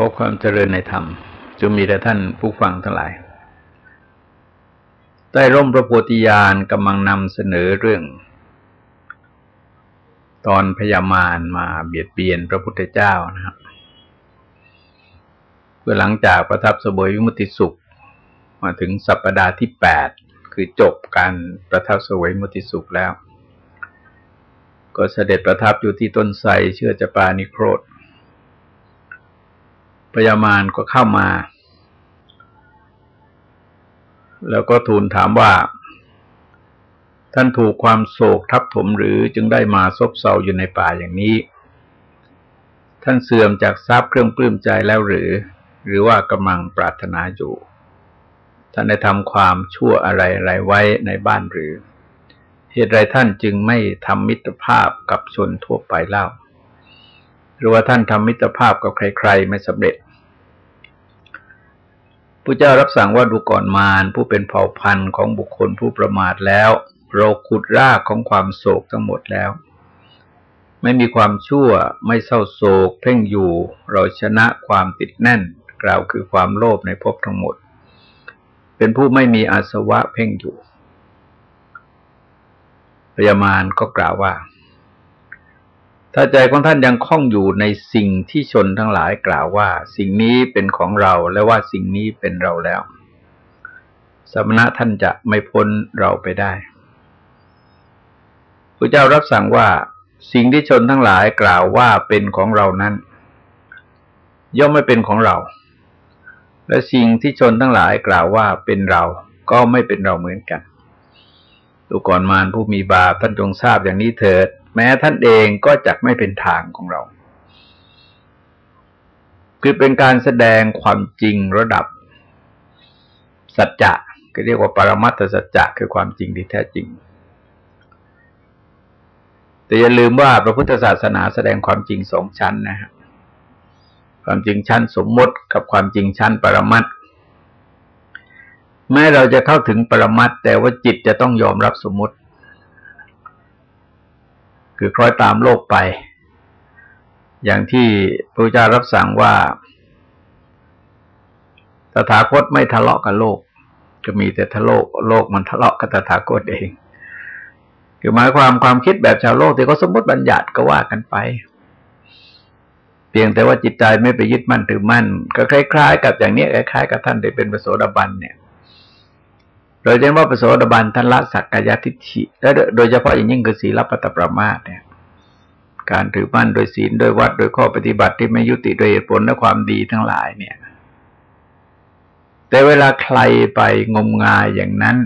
ขอความเจริญในธรรมจงมีแด่ท่านผู้ฟังทั้งหลาย ใต้ร่มพระโพธิญาณกำลังนำเสนอเรื่อง ตอนพยามารมาเบียดเบียนพระพุทธเจ้านะครับเพื่อหลังจากประทับสบยวิมุติสุข มาถึงสัปปดาห์ที่แปดคือจบการประทับสวยมุติสุขแล้ว ก็เสด็จประทับอยู่ที่ต้นไทรเชื่อจะปานิโครธ พญามารก็เข้ามา แล้วก็ทูลถามว่า ท่านถูกความโศกทับถมหรือจึงได้มาซบเซาอยู่ในป่าอย่างนี้ ท่านเสื่อมจากทรัพย์เครื่องปลื้มใจแล้วหรือ หรือว่ากำลังปรารถนาอยู่ ท่านได้ทำความชั่วอะไรอะไรไว้ในบ้านหรือ เหตุไรท่านจึงไม่ทำมิตรภาพกับชนทั่วไปเล่า หรือว่าท่านทำมิตรภาพกับใคร ๆ ไม่สำเร็จพระเจ้ารับสั่งว่าดูก่อนมารผู้เป็นเผ่าพันธุ์ของบุคคลผู้ประมาทแล้ว เราขุดรากของความโศกทั้งหมดแล้ว ไม่มีความชั่วไม่เศร้าโศก เพ่งอยู่ เราชนะความติดแน่น กล่าวคือความโลภในภพทั้งหมด เป็นผู้ไม่มีอาสวะเพ่งอยู่พยามารก็กล่าวว่า ถ้าใจของท่านยังคล้องอยู่ในสิ่งที่ชนทั้งหลายกล่าวว่า สิ่งนี้เป็นของเราและว่าสิ่งนี้เป็นเราแล้ว สมณะท่านจะไม่พ้นเราไปได้พระเจ้ารับสั่งว่าสิ่งที่ชนทั้งหลายกล่าวว่าเป็นของเรานั้น ย่อมไม่เป็นของเรา และสิ่งที่ชนทั้งหลายกล่าวว่าเป็นเรา ก็ไม่เป็นเราเหมือนกันดูก่อนมารผู้มีบาปท่านจงทราบอย่างนี้เถิด แม้ท่านเองก็จะไม่เป็นทางของเรา คือเป็นการแสดงความจริงระดับ สัจจะก็เรียกว่าปรมัตถสัจจะคือความจริงที่แท้จริง แต่อย่าลืมว่าพระพุทธศาสนาแสดงความจริงสองชั้นนะครับความจริงชั้นสมมติกับความจริงชั้นปรมัตแม้เราจะเข้าถึงปรมัตแต่ว่าจิตจะต้องยอมรับสมมติ คือคล้อยตามโลกไป อย่างที่พระเจ้ารับสั่งว่าตถาคตไม่ทะเลาะกับโลก จะมีแต่ทะโลกโลกมันทะเลาะกับตถาคตเอง คือหมายความความคิดแบบชาวโลกที่เขาสมมติบัญญัติก็ว่ากันไป เพียงแต่ว่าจิตใจไม่ไปยึดมั่นถือมั่น ก็คล้าย ๆ กับอย่างนี้คล้ายๆ กับท่านที่เป็นปโสดาบันเนี่ย โดยเฉพาะปโสดาบันท่านละสักกายทิฏฐิและโดยเฉพาะอย่างยิ่งคือศีลปัตตปรามาสเนี่ยการถือมั่นโดยศีลโดยวัดโดยข้อปฏิบัติที่ไม่ยุติโดยเหตุผลและความดีทั้งหลายเนี่ย แต่เวลาใครไปงมงายอย่างนั้น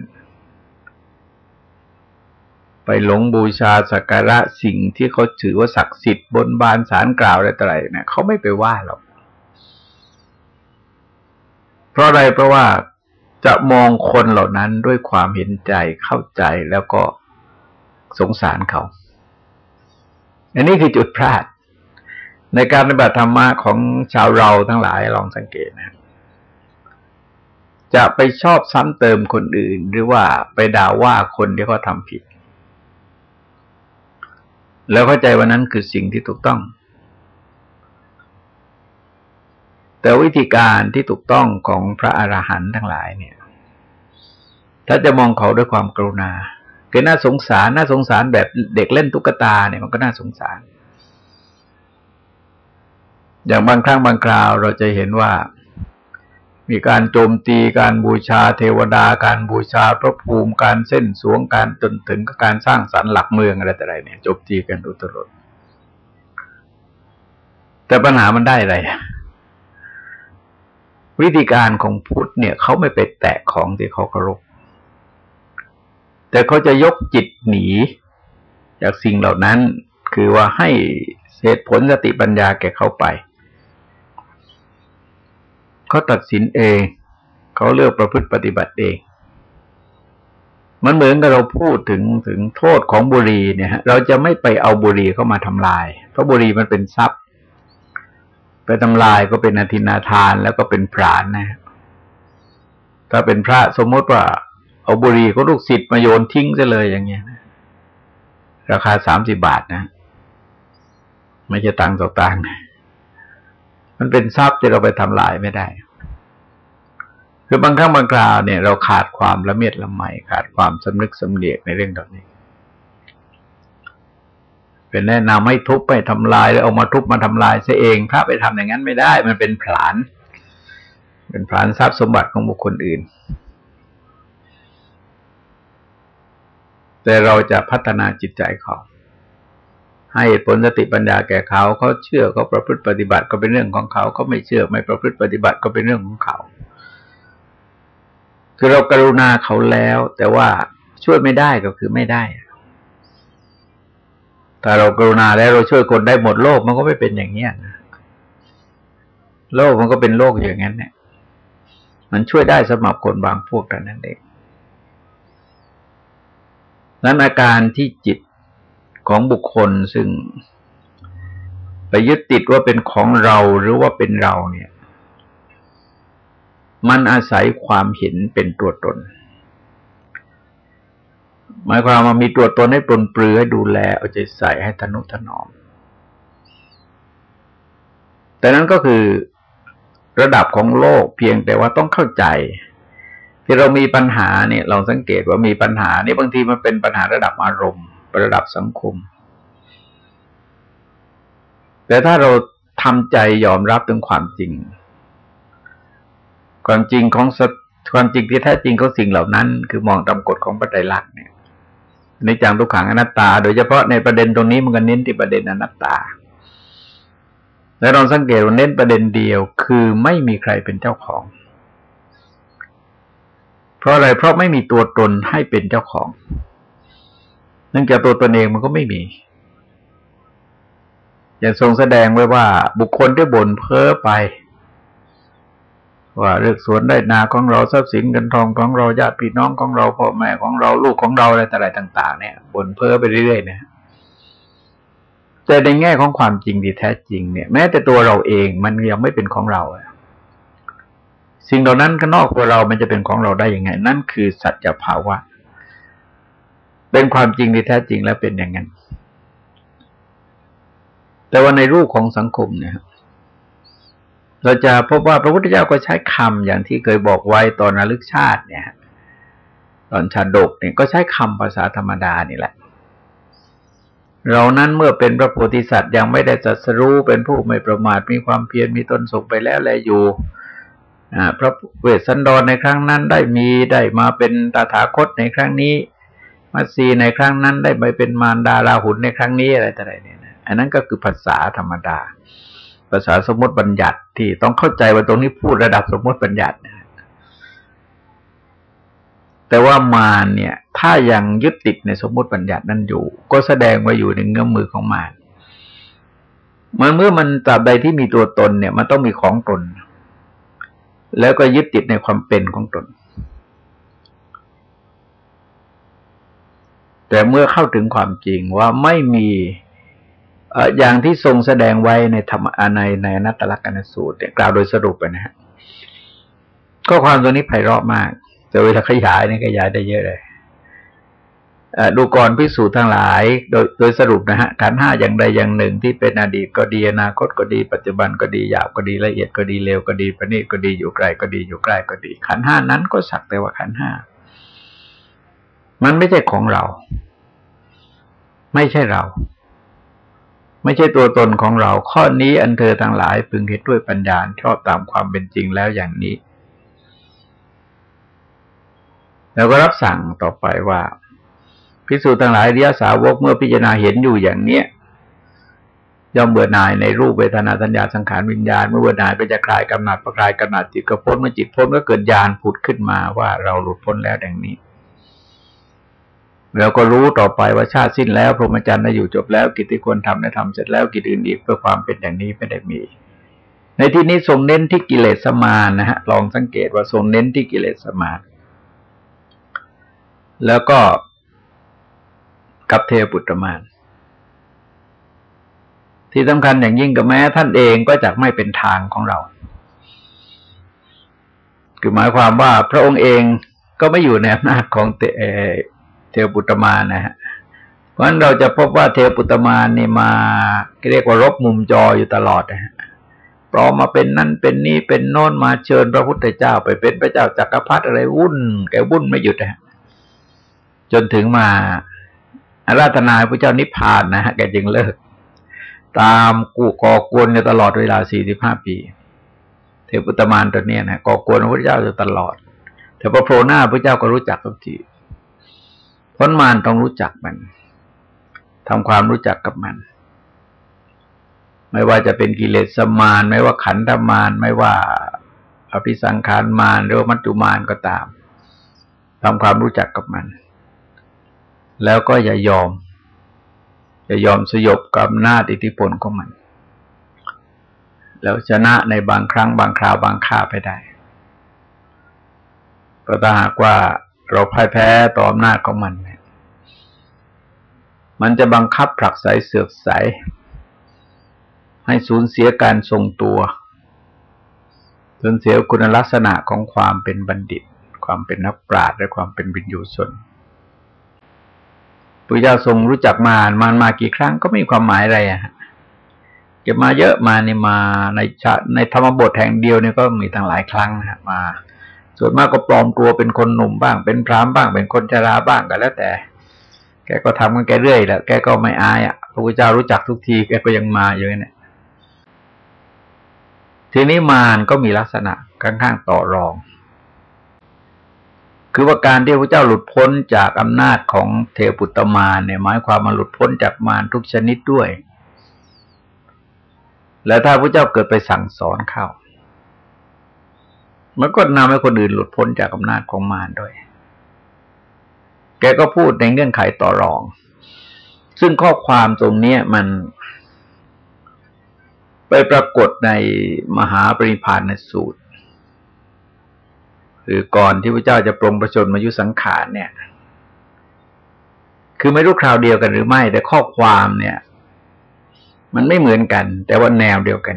ไปหลงบูชาสักการะสิ่งที่เขาถือว่าศักดิ์สิทธิ์บนบานสารกล่าวอะไรต่ออะไรเนี่ยเขาไม่ไปว่าหรอกเพราะอะไรเพราะว่า จะมองคนเหล่านั้นด้วยความเห็นใจเข้าใจแล้วก็สงสารเขา อันนี้คือจุดพลาด ในการปฏิบัติธรรมะของชาวเราทั้งหลายลองสังเกตนะ จะไปชอบซ้ำเติมคนอื่น หรือว่าไปด่าว่าคนที่เขาทำผิด แล้วเข้าใจว่านั้นคือสิ่งที่ถูกต้อง แต่วิธีการที่ถูกต้องของพระอรหันต์ทั้งหลายเนี่ย ถ้าจะมองเขาด้วยความกรุณาคือน่าสงสารน่าสงสารแบบเด็กเล่นตุ๊กตาเนี่ยมันก็น่าสงสาร อย่างบางครั้งบางคราวเราจะเห็นว่า มีการโจมตีการบูชาเทวดา การบูชาพระภูมิการเส้นสวงการจนถึงการสร้างสรรค์หลักเมืองอะไรแต่ไรเนี่ยโจมตีกันอุตรดแต่ปัญหามันได้อะไร วิธีการของพุทธเนี่ยเขาไม่ไปแตะของที่เขาเคารพแต่เขาจะยกจิตหนี จากสิ่งเหล่านั้นคือว่าให้เหตุผลสติปัญญาแก่เขาไป เขาตัดสินเอง เขาเลือกประพฤติปฏิบัติเอง มันเหมือนกับเราพูดถึงถึงโทษของบุรีเนี่ยเราจะไม่ไปเอาบุรีเข้ามาทำลาย เพราะบุรีมันเป็นทรัพย์ ไปทำลายก็เป็นอธินาทานแล้วก็เป็นพรานนะ ถ้าเป็นพระสมมติว่าเอาบุหรี่ก็ลูกศิษย์มาโยนทิ้งซะเลยอย่างเงี้ยนะราคาสามสิบบาทนะ ไม่ใช่ตังต่อตังมันเป็นทรัพย์ที่เราไปทำลายไม่ได้ คือบางครั้งบางคราวเนี่ย เราขาดความละเมียดละไมขาดความสำนึกสำเนียกในเรื่องเหล่านี้ เป็นแนะนำไม่ทุบไม่ทำลายแล้วเอามาทุบมาทำลายซะเองพระไปทำอย่างนั้นไม่ได้ มันเป็นผลาน เป็นผลานทรัพย์สมบัติของบุคคลอื่น แต่เราจะพัฒนาจิตใจเขาให้ผลสติปัญญาแก่เขาเขาเชื่อเขาประพฤติปฏิบัติก็เป็นเรื่องของเขาเขาไม่เชื่อไม่ประพฤติปฏิบัติก็เป็นเรื่องของเขา คือเรากรุณาเขาแล้ว แต่ว่าช่วยไม่ได้ก็คือไม่ได้ ถ้าเรากรุณาแล้วเราช่วยคนได้หมดโลกมันก็ไม่เป็นอย่างเนี้ยนะโลกมันก็เป็นโลกอย่างนั้นเนี่ยมันช่วยได้สำหรับคนบางพวกแต่นั้นเองนั้นอาการที่จิตของบุคคลซึ่งไปยึดติดว่าเป็นของเราหรือว่าเป็นเราเนี่ย มันอาศัยความเห็นเป็นตัวตน หมายความว่ามีตัวตนให้ปลนปลือให้ดูแลเอาใจใส่ให้ทนุถนอม แต่นั้นก็คือระดับของโลกเพียงแต่ว่าต้องเข้าใจ ที่เรามีปัญหาเนี่ยลองสังเกตว่ามีปัญหานี่บางทีมันเป็นปัญหาระดับอารมณ์ระดับสังคม แต่ถ้าเราทำใจยอมรับถึงความจริง ความจริงของความจริงที่แท้จริงของสิ่งเหล่านั้น คือมองตามกฎของปัจจัยลักษณ์เนี่ย ในจังทุกขังอนัตตา โดยเฉพาะในประเด็นตรงนี้มันก็เน้นที่ประเด็นอนัตตา แล้วเราสังเกตว่าเน้นประเด็นเดียว คือไม่มีใครเป็นเจ้าของ เพราะอะไรเพราะไม่มีตัวตนให้เป็นเจ้าของ เนื่องจากตัวตนเองมันก็ไม่มีอย่างทรงแสดงไว้ว่าบุคคลที่บ่นเพ้อไป ว่าเรื่องสวนได้นาของเราทรัพย์สินเงินทองของเราญาติพี่น้องของเราพ่อแม่ของเราลูกของเราอะไรต่าง ๆ เนี่ยบนเพ้อไปเรื่อยๆเนี่ยแต่ในแง่ของความจริงที่แท้จริงเนี่ย แม้แต่ตัวเราเองมันยังไม่เป็นของเราสิ่งเหล่านั้นก็นอกตัวเรา มันจะเป็นของเราได้ยังไง นั่นคือสัจภาวะ เป็นความจริงที่แท้จริงแล้วเป็นอย่างนั้นแต่ว่าในรูปของสังคมเนี่ย เราจะพบว่าพระพุทธเจ้าก็ใช้คำอย่างที่เคยบอกไว้ตอนระลึกชาติเนี่ย ตอนชาดกเนี่ยก็ใช้คำภาษาธรรมดานี่แหละ เรานั้นเมื่อเป็นพระโพธิสัตว์ยังไม่ได้จัดสรู้เป็นผู้ไม่ประมาทมีความเพียรมีตนสุขไปแล้วแลอยู่พระเวสสันดรในครั้งนั้นได้มีได้มาเป็นตถาคตในครั้งนี้ มัสีในครั้งนั้นได้ไปเป็นมารดาราหุนในครั้งนี้อะไรต่ออะไรเนี่ยอันนั้นก็คือภาษาธรรมดา ภาษาสมมติบัญญัติที่ต้องเข้าใจว่าตรงนี้พูดระดับสมมติบัญญัติแต่ว่ามารเนี่ย ถ้ายังยึดติดในสมมติบัญญัตินั้นอยู่ ก็แสดงว่าอยู่ในเงื้อมมือของมารเมื่อเมื่อมันตราบใดที่มีตัวตนเนี่ย มันต้องมีของตน แล้วก็ยึดติดในความเป็นของตน แต่เมื่อเข้าถึงความจริงว่าไม่มี อย่างที่ทรงแสดงไว้ในธรรมในในอนัตตลกนสูตรกล่าวโดยสรุปนะฮะก็ความตัวนี้ไพเราะมาก แต่เวลาขยายนี่ขยายได้เยอะเลยดูก่อนพิสูจน์ทั้งหลาย โดยโดยสรุปนะฮะขันห้าอย่างใดอย่างหนึ่งที่เป็นอดีตก็ดีอนาคตก็ดี ปัจจุบันก็ดีหยาบก็ดีละเอียดก็ดีเร็วก็ดีประณีตก็ดีอยู่ไกลก็ดีอยู่ใกล้ก็ดี ขันห้านั้นก็สักแต่ว่าขันห้ามันไม่ใช่ของเรา ไม่ใช่เรา ไม่ใช่ตัวตนของเรา ข้อนี้อันเธอทั้งหลายพึงเห็นด้วยปัญญาชอบตามความเป็นจริงแล้วอย่างนี้ แล้วก็รับสั่งต่อไปว่าพิสูจน์ทั้งหลายเรียสาวกเมื่อพิจารณาเห็นอยู่อย่างเนี้ยย่อมเบื่อหน่ายในรูปเวทนาสัญญาสังขารวิญญาณเมื่อเบื่อหน่ายก็จะคลายกำหนัดประคลายกำหนัดจิตก็พ้นเมื่อจิตพ้นก็เกิดญาณผุดขึ้นมาว่าเราหลุดพ้นแล้วดังนี้ เราก็รู้ต่อไปว่าชาติสิ้นแล้ว พรหมจรรย์ได้อยู่จบแล้ว กิจที่ควรทำได้ทำเสร็จแล้วกิจอื่นอีกเพื่อความเป็นอย่างนี้ไม่ได้มี ในที่นี้ทรงเน้นที่กิเลสสมานนะฮะลองสังเกตว่าทรงเน้นที่กิเลสสมานแล้วก็กับเทวปุตตมานที่สำคัญอย่างยิ่งก็แม้ท่านเองก็จะไม่เป็นทางของเรา คือหมายความว่าพระองค์เองก็ไม่อยู่ในอำนาจของเต เทวปุตมานะฮะเพราะฉะนั้นเราจะพบว่าเทวปุตมานนี่มาเรียกว่ารบมุมจออยู่ตลอดนะฮะปลอมมาเป็นนั่นเป็นนี่เป็นโน้นมาเชิญพระพุทธเจ้า ไปเป็นพระเจ้าจักรพรรดิอะไรวุ่น แกวุ่นไม่หยุดนะจนถึงมาอาราธนาพระเจ้านิพพานนะฮะแกจึงเลิก ตามกูก่อกวนอยู่ตลอดเวลาสี่สิบห้าปี เทพุตมานตัวเนี้ยนะก่อกวนพระเจ้าอยู่ตลอด แต่พอโผล่หน้าพระเจ้าก็รู้จักทุกที พ้นมารต้องรู้จักมันทำความรู้จักกับมัน ไม่ว่าจะเป็นกิเลสมารไม่ว่าขันธมารไม่ว่าอภิสังขารมารหรือมัจจุมารก็ตามทำความรู้จักกับมัน แล้วก็อย่ายอม อย่ายอมสยบกับน้าอิทธิพลของมัน แล้วชนะในบางครั้งบางคราวบางคาไปได้เพราะถ้าหากว่า เราพ่ายแพ้ต่ออำนาจของมันเนี่ยมันจะบังคับผลักไสเสือกใส ให้สูญเสียการทรงตัวสูญเสียคุณลักษณะของความเป็นบัณฑิต ความเป็นนักปราชญ์และความเป็นวิญญูชนพระเจ้าทรงรู้จักมารมารมากี่ครั้งก็ไม่มีความหมายอะไรอะเก็บมาเยอะมานี่มาในชาในธรรมบทแห่งเดียวเนี่ยก็มีตั้งหลายครั้งนะมา ส่วนมากก็ปลอมตัวเป็นคนหนุ่มบ้าง เป็นพรามบ้าง เป็นคนชราบ้างก็แล้วแต่ แกก็ทำกันแกเรื่อยแหละแกก็ไม่อายอะพระพุทธเจ้ารู้จักทุกทีแกก็ยังมาอยู่เนี่ยทีนี้มารก็มีลักษณะค่อนข้างต่อรอง คือว่าการที่พระเจ้าหลุดพ้นจากอำนาจของเทปุตตมารเนี่ยหมายความมาหลุดพ้นจากมารทุกชนิดด้วย และถ้าพระเจ้าเกิดไปสั่งสอนเข้า มันก็นำให้คนอื่นหลุดพ้นจากอำนาจของมารด้วย แกก็พูดในเงื่อนไขต่อรอง ซึ่งข้อความตรงนี้มัน ไปปรากฏในมหาปริพานในสูตรหรือก่อนที่พระเจ้าจะปรงประชนมายุสังขารเนี่ย คือไม่รู้คราวเดียวกันหรือไม่ แต่ข้อความเนี่ย มันไม่เหมือนกัน แต่ว่าแนวเดียวกัน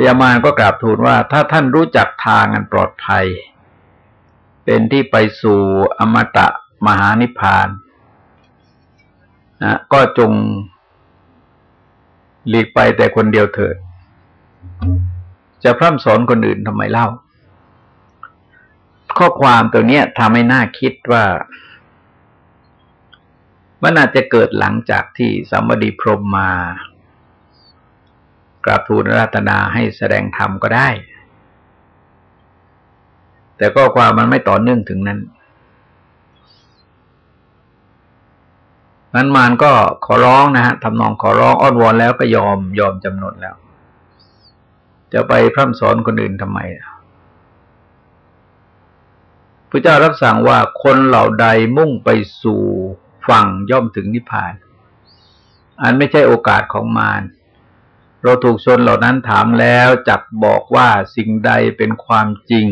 พญามารก็กราบทูลว่า ถ้าท่านรู้จักทางอันปลอดภัย เป็นที่ไปสู่อมตะมหานิพพานนะก็จงหลีกไปแต่คนเดียวเถิด จะพร่ำสอนคนอื่นทำไมเล่า ข้อความตัวนี้ทำให้น่าคิดว่า มันอาจจะเกิดหลังจากที่สัมบดีพรมมา ราบทูลรัตนาให้แสดงธรรมก็ได้ แต่ก็ความมันไม่ต่อเนื่องถึงนั้นนั้นมารก็ขอร้องนะฮะทำนองขอร้องอ้อนวอนแล้วก็ยอมยอมจำนนแล้ว จะไปพร่ำสอนคนอื่นทำไมพระเจ้ารับสั่งว่าคนเหล่าใดมุ่งไปสู่ฝั่งย่อมถึงนิพพาน อันไม่ใช่โอกาสของมาร เราถูกชนเหล่านั้นถามแล้วจักบอกว่าสิ่งใดเป็นความจริง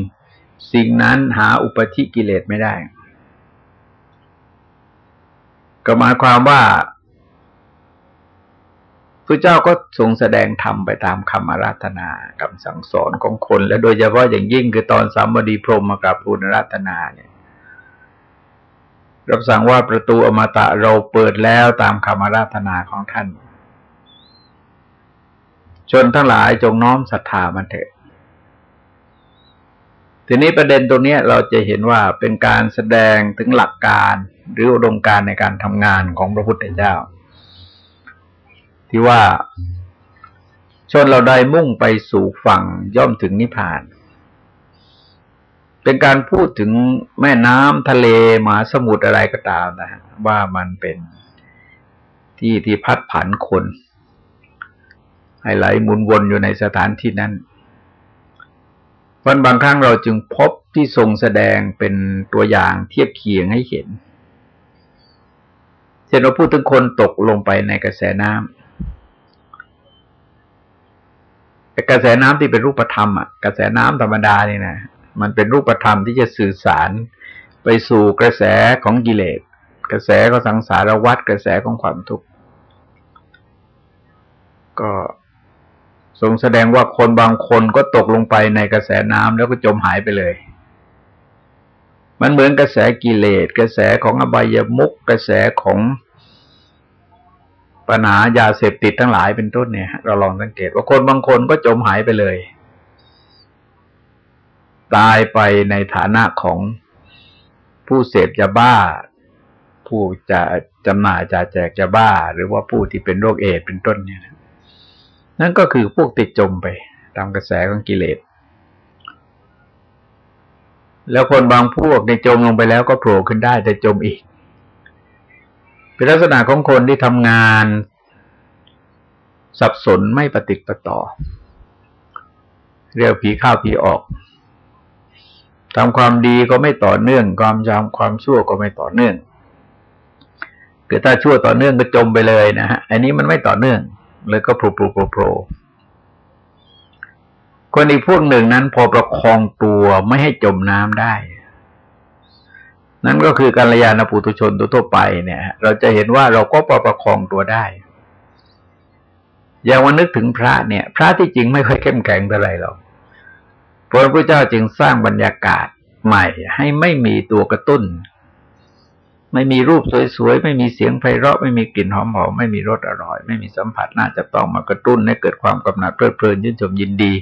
สิ่งนั้นหาอุปธิกิเลสไม่ได้ ก็หมายความว่าพระเจ้าก็ทรงแสดงธรรมไปตามคำอาราธนาคำสั่งสอนของคน และโดยเฉพาะอย่างยิ่งคือตอนสามบดีพรมมากับภูนราธนาเนี่ยรับสั่งว่าประตูอมตะเราเปิดแล้วตามคำอาราธนาของท่าน ชนทั้งหลายจงน้อมศรัทธามันเถอะ ทีนี้ประเด็นตรงนี้เราจะเห็นว่าเป็นการแสดงถึงหลักการหรืออุดมการในการทำงานของพระพุทธเจ้า ที่ว่าชนเราได้มุ่งไปสู่ฝั่งย่อมถึงนิพพาน เป็นการพูดถึงแม่น้ำทะเลมหาสมุทรอะไรก็ตามนะว่ามันเป็นที่ที่พัดผันคน ให้ไหลหมุนวนอยู่ในสถานที่นั้นวันบางครั้งเราจึงพบที่ทรงแสดงเป็นตัวอย่างเทียบเคียงให้เห็นเช่นเราพูดถึงคนตกลงไปในกระแสน้ำแต่กระแสน้ำที่เป็นรูปธรรมอะ กระแสน้ำธรรมดานี่นะมันเป็นรูปธรรมที่จะสื่อสารไปสู่กระแสของกิเลสกระแสของสังสารวัฏกระแสของความทุกข์ก็ ทรงแสดงว่าคนบางคนก็ตกลงไปในกระแสน้ำแล้วก็จมหายไปเลย มันเหมือนกระแสกิเลส กระแสของอบายมุกกระแสของปัญหายาเสพติดทั้งหลายเป็นต้นเนี่ย เราลองสังเกตว่าคนบางคนก็จมหายไปเลย ตายไปในฐานะของผู้เสพยาบ้า ผู้จะจำหน่ายจะแจกยาบ้า หรือว่าผู้ที่เป็นโรคเอดเป็นต้นเนี่ย นั่นก็คือพวกติดจมไป ตามกระแสของกิเลส แล้วคนบางพวกในจมลงไปแล้วก็โผล่ขึ้นได้แต่จมอีก เป็นลักษณะของคนที่ทำงานสับสนไม่ปฏิติประต่อ เรียกผีข้าวผีออกทำความดีก็ไม่ต่อเนื่อง ความจำความชั่วก็ไม่ต่อเนื่องคือถ้าชั่วต่อเนื่องก็จมไปเลยนะฮะอันนี้มันไม่ต่อเนื่อง เลยก็โผล่โผล่โผล่คนอีกพวกหนึ่งนั้นพอประคองตัวไม่ให้จมน้ำได้ นั่นก็คือการยานปุตุชนทั่วไปเนี่ย เราจะเห็นว่าเราก็ประประคองตัวได้ อย่างวันนึกถึงพระเนี่ย พระที่จริงไม่ค่อยเข้มแข็งเท่าไรหรอกพระพุทธเจ้าจึงสร้างบรรยากาศใหม่ให้ไม่มีตัวกระตุ้น ไม่มีรูปสวยๆ ไม่มีเสียงไพเราะ ไม่มีกลิ่นหอมๆ ไม่มีรสอร่อย ไม่มีสัมผัสน่าจะต้องมากระตุ้นให้เกิดความกำหนัดเพลิดเพลินยินชมยินดี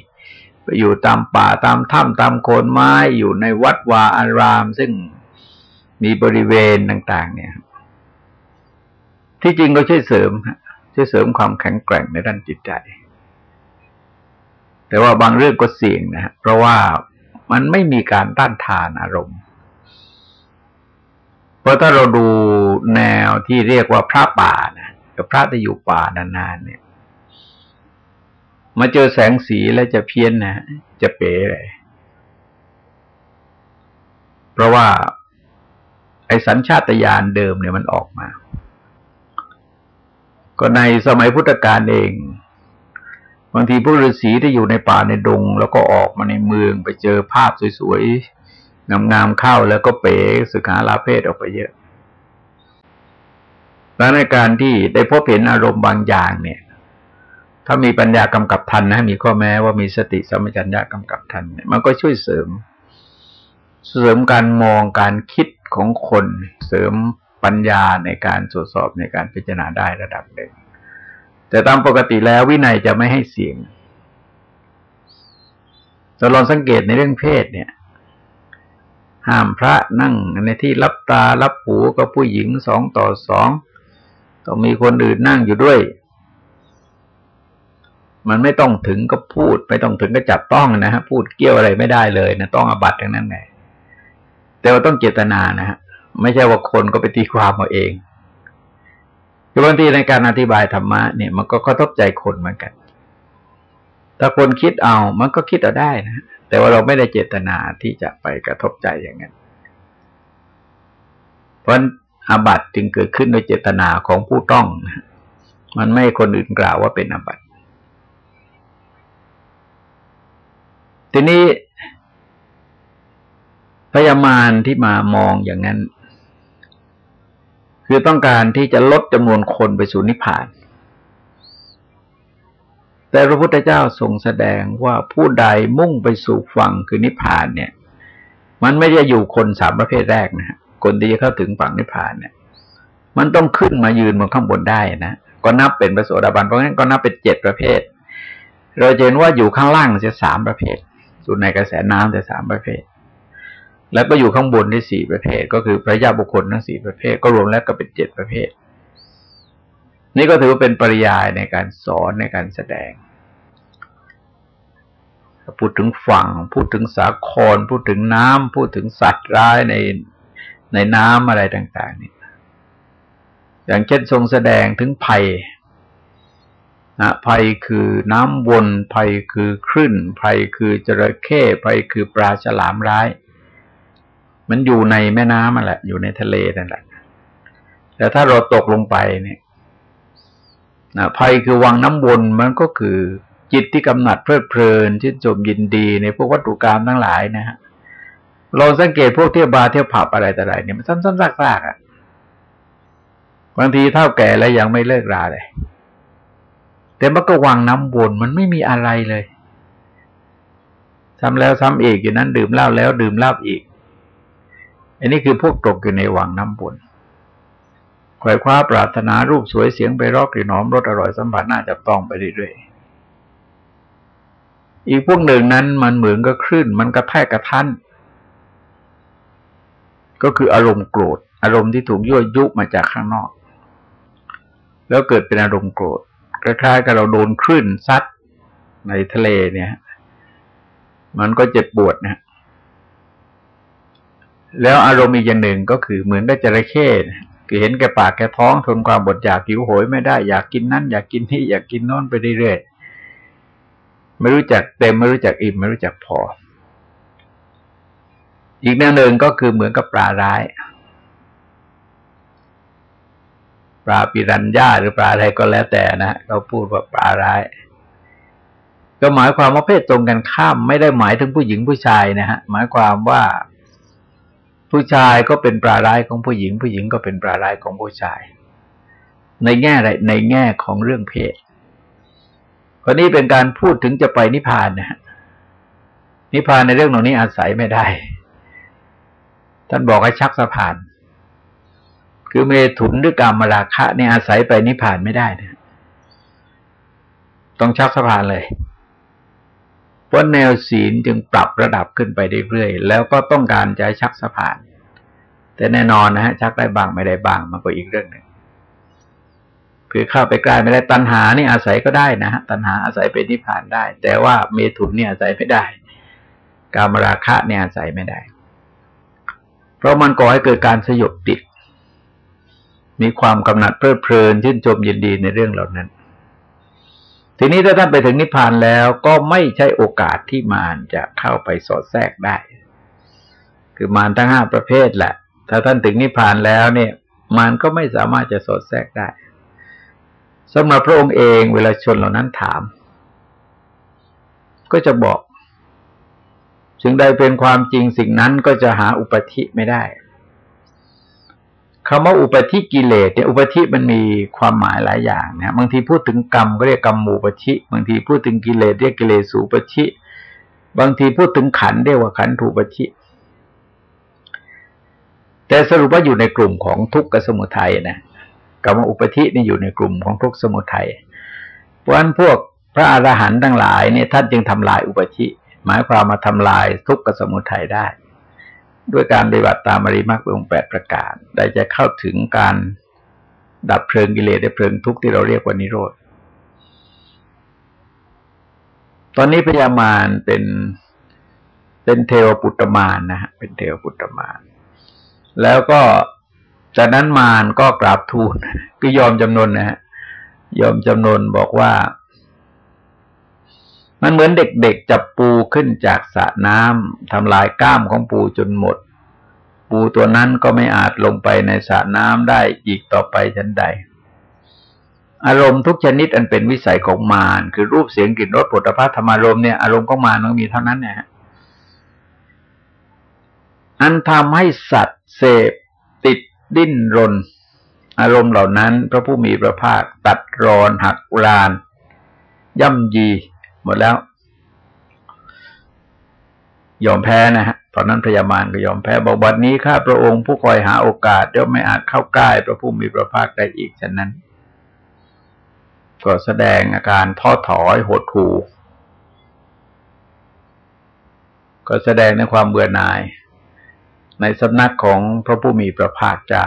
ไปอยู่ตามป่าตามถ้ำตามโคนไม้อยู่ในวัดวาอาราม ซึ่งมีบริเวณต่าง ๆ เนี่ย ที่จริงก็ช่วยเสริมช่วยเสริมความแข็งแกร่งในด้านจิตใจ แต่ว่าบางเรื่องก็เสี่ยงนะเพราะว่ามันไม่มีการต้านทานอารมณ์ เพราะถ้าเราดูแนวที่เรียกว่าพระป่านะกับพระที่อยู่ป่านานๆเนี่ย มาเจอแสงสีแล้วจะเพี้ยนนะจะเป๋เลยเพราะว่าไอ้สัญชาตญาณเดิมเนี่ยมันออกมา ก็ในสมัยพุทธกาลเอง บางทีพวกฤาษีที่อยู่ในป่าในดง แล้วก็ออกมาในเมืองไปเจอภาพสวยๆ งามๆเข้าแล้วก็เป๋สึกหาลาเพศออกไปเยอะแล้วในการที่ได้พบเห็นอารมณ์บางอย่างเนี่ย ถ้ามีปัญญากำกับทันนะ มีข้อแม้ว่ามีสติสัมปชัญญะกำกับทันมันก็ช่วยเสริม เสริมการมองการคิดของคน เสริมปัญญาในการตรวจสอบในการพิจารณาได้ระดับหนึ่งแต่ตามปกติแล้ววินัยจะไม่ให้เสียงเราลองสังเกตในเรื่องเพศเนี่ย ห้ามพระนั่งในที่รับตารับหูกับผู้หญิงสองต่อสองต้องมีคนอื่นนั่งอยู่ด้วย มันไม่ต้องถึงก็พูด ไม่ต้องถึงก็จับต้องนะฮะพูดเกี่ยวอะไรไม่ได้เลยนะต้องอบัตทั้งนั้นไงแต่ว่าต้องเจตนานะฮะไม่ใช่ว่าคนก็ไปตีความเอาเองคือบางทีในการอธิบายธรรมะเนี่ยมันก็กระทบใจคนเหมือนกัน ถ้าคนคิดเอา มันก็คิดเอาได้นะ แต่ว่าเราไม่ได้เจตนาที่จะไปกระทบใจอย่างนั้น เพราะอาบัติจึงเกิดขึ้นโดยเจตนาของผู้ต้องนะมันไม่คนอื่นกล่าวว่าเป็นอาบัติทีนี้พยามารที่มามองอย่างนั้น คือต้องการที่จะลดจำนวนคนไปสู่นิพพาน แต่พระพุทธเจ้าทรงแสดงว่าผู้ใดมุ่งไปสู่ฝั่งคือนิพพานเนี่ย มันไม่ได้อยู่คนสามประเภทแรกนะฮะคนที่จะเข้าถึงฝั่งนิพพานเนี่ย มันต้องขึ้นมายืนบนข้างบนได้นะก็นับเป็นพระโสดาบันเพราะงั้นก็นับเป็นเจ็ดประเภท เราเห็นว่าอยู่ข้างล่างจะสามประเภทอยู่ในกระแสน้ำแต่สามประเภท แล้วก็อยู่ข้างบนที่สี่ประเภท ก็คือพระยาบุคคลทั้งสี่ประเภท ก็รวมแล้วก็เป็นเจ็ดประเภท นี่ก็ถือว่าเป็นปริยายในการสอนในการแสดง พูดถึงฝั่ง พูดถึงสาคร พูดถึงน้ำพูดถึงสัตว์ร้ายในในน้ำอะไรต่างๆนี่อย่างเช่นทรงแสดงถึงภัยนะภัยคือน้ำวนภัยคือคลื่นภัยคือจระเข้ภัยคือปลาฉลามร้าย มันอยู่ในแม่น้ำมันแหละ อยู่ในทะเลนั่นแหละ แต่ถ้าเราตกลงไปเนี่ยนะภัยคือวังน้ำวนมันก็คือ จิตที่กำหนัดเพลิดเพลินชื่นชมยินดีในพวกวัตถุกรรมทั้งหลายนะฮะเราสังเกตพวกเที่ยวบาร์เที่ยวผับอะไรแต่ไรเนี่ยมันซ้ำๆซากๆอะบางทีเท่าแก่แล้วยังไม่เลิกราเลย แต่มันก็วางน้ำวนมันไม่มีอะไรเลยซ้ำแล้วซ้ำอีกอยู่นั้น ดื่มเหล้าแล้วดื่มเหล้าอีก อันนี้คือพวกตกอยู่ในวังน้ำวนไขว่คว้าปรารถนารูปสวยเสียงไปรอกกลิ่นหอมรสอร่อยสัมผัสน่าจะต้องไปเรื่อยๆ อีกพวกหนึ่งนั้นมันเหมือนกับคลื่น มันกระแทกกระทันก็คืออารมณ์โกรธ อารมณ์ที่ถูกยั่วยุมาจากข้างนอก แล้วเกิดเป็นอารมณ์โกรธคล้ายๆกับเราโดนคลื่นซัดในทะเลเนี่ย มันก็เจ็บปวดนะแล้วอารมณ์อีกอย่างหนึ่งก็คือเหมือนได้จระเข้คือเห็นแก่ปากแก่ท้องทนความบดอยากหิวโหยไม่ได้อยากกินนั่นอยากกินนี่อยากกินโน้นไปเรื่อยๆ ไม่รู้จักเต็ม ไม่รู้จักอิ่ม ไม่รู้จักพอ อีกแนวหนึ่งก็คือเหมือนกับปลาร้าย ปลาปิรันย่าหรือปลาอะไรก็แล้วแต่นะเขาพูดว่าปลาร้าย ก็หมายความว่าเพศตรงกันข้ามไม่ได้หมายถึงผู้หญิงผู้ชายนะฮะ หมายความว่าผู้ชายก็เป็นปลาร้ายของผู้หญิง ผู้หญิงก็เป็นปลาร้ายของผู้ชาย ในแง่อะไรในแง่ของเรื่องเพศ เพราะนี้เป็นการพูดถึงจะไปนิพพานนะ นิพพานในเรื่องตรงนี้อาศัยไม่ได้ ท่านบอกให้ชักสะพาน คือเมถุนหรือกรรมราคะเนี่ยอาศัยไปนิพพานไม่ได้นะต้องชักสะพานเลยเพราะแนวศีลจึงปรับระดับขึ้นไปเรื่อยๆ แล้วก็ต้องการจะชักสะพาน แต่แน่นอนนะฮะชักได้บางไม่ได้บางมันก็อีกเรื่องหนึ่ง คือเข้าไปใกล้ไม่ได้ตัณหานี่อาศัยก็ได้นะฮะตัณหาอาศัยเป็นนิพพานได้ แต่ว่าเมถุนเนี่ยอาศัยไม่ได้ กามราคะเนี่ยอาศัยไม่ได้ เพราะมันก่อให้เกิดการสยบติด มีความกำหนัดเพลิดเพลินชื่นชมยินดีในเรื่องเหล่านั้น ทีนี้ถ้าท่านไปถึงนิพพานแล้วก็ไม่ใช่โอกาสที่มารจะเข้าไปสอดแทรกได้ คือมารทั้งห้าประเภทแหละ ถ้าท่านถึงนิพพานแล้วเนี่ย มารก็ไม่สามารถจะสอดแทรกได้ สำหรับพระองค์เองเวลาชนเหล่านั้นถาม ก็จะบอกสิ่งใดเป็นความจริงสิ่งนั้นก็จะหาอุปธิไม่ได้คำว่าอุปธิกิเลสเนี่ยอุปธิมันมีความหมายหลายอย่างนะบางทีพูดถึงกรรมก็เรียกกรรมมูปชิบางทีพูดถึงกิเลสเรียกกิเลสูปชิบางทีพูดถึงขันเรียกว่าขันถูปชิแต่สรุปว่าอยู่ในกลุ่มของทุกขสมุทัยนะ กรรมอุปธินี่อยู่ในกลุ่มของทุกสมุทัยเพราะฉะนั้นพวกพระอรหันต์ทั้งหลายเนี่ยท่านจึงทำลายอุปธิหมายความมาทำลายทุกขสมุทัยได้ ด้วยการปฏิบัติตามอริมักองแปดประการได้จะเข้าถึงการดับเพลิงกิเลสได้เพลิงทุกข์ที่เราเรียกว่านิโรธตอนนี้พญามารเป็นเป็นเทวปุตตมารนะฮะเป็นเทวปุตตมารแล้วก็ จากนั้นมารก็กราบทูลก็ยอมจำนวนนะฮะยอมจำนวนบอกว่า มันเหมือนเด็กๆจับปูขึ้นจากสระน้ำทำลายก้ามของปูจนหมด ปูตัวนั้นก็ไม่อาจลงไปในสระน้ำได้อีกต่อไปชันใด อารมณ์ทุกชนิดอันเป็นวิสัยของมารคือรูปเสียงกลิ่นรสผลิภัณฑ์ธรรมารมเนี่ยอารมณ์ของมารมันมีเท่านั้นนะฮะอันทำให้สัตว์เสพติด ดิ้นรน อารมณ์เหล่านั้น พระผู้มีพระภาคตัดรอนหักราน ย่ำยี หมดแล้ว ยอมแพ้นะฮะตอนนั้นพยามารก็ยอมแพ้บอกวันนี้ข้าพระองค์ผู้คอยหาโอกาสย่อมไม่อาจเข้าใกล้พระผู้มีพระภาคได้อีกฉะนั้น ก็แสดงอาการท้อถอยหดหู่ก็แสดงในความเบื่อหน่าย ในสำนักของพระผู้มีพระภาคเจ้า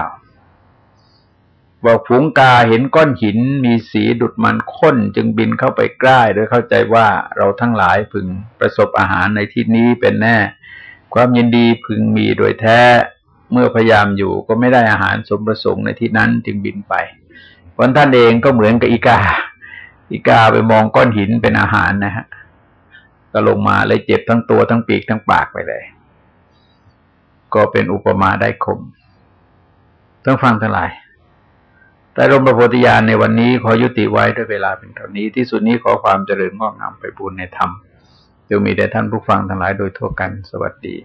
บอกฝูงกาเห็นก้อนหินมีสีดุดมันข้นจึงบินเข้าไปใกล้โดยเข้าใจว่าเราทั้งหลายพึงประสบอาหารในที่นี้เป็นแน่ ความยินดีพึงมีโดยแท้เมื่อพยายามอยู่ก็ไม่ได้อาหารสมประสงค์ในที่นั้นจึงบินไปเพราะท่านเองก็เหมือนกับอีกา อีกาไปมองก้อนหินเป็นอาหารนะฮะก็ลงมาเลยเจ็บทั้งตัวทั้งปีกทั้งปากไปเลย ก็เป็นอุปมาได้คมต้องฟังทั้งหลาย แต่รมประโพธิญาณในวันนี้ขอยุติไว้ด้วยเวลาเป็นเท่านี้ ที่สุดนี้ขอความเจริญงอกงามไปบูรณนธรรมจงมีแด่ท่านผู้ฟังทั้งหลายโดยทั่วกัน สวัสดี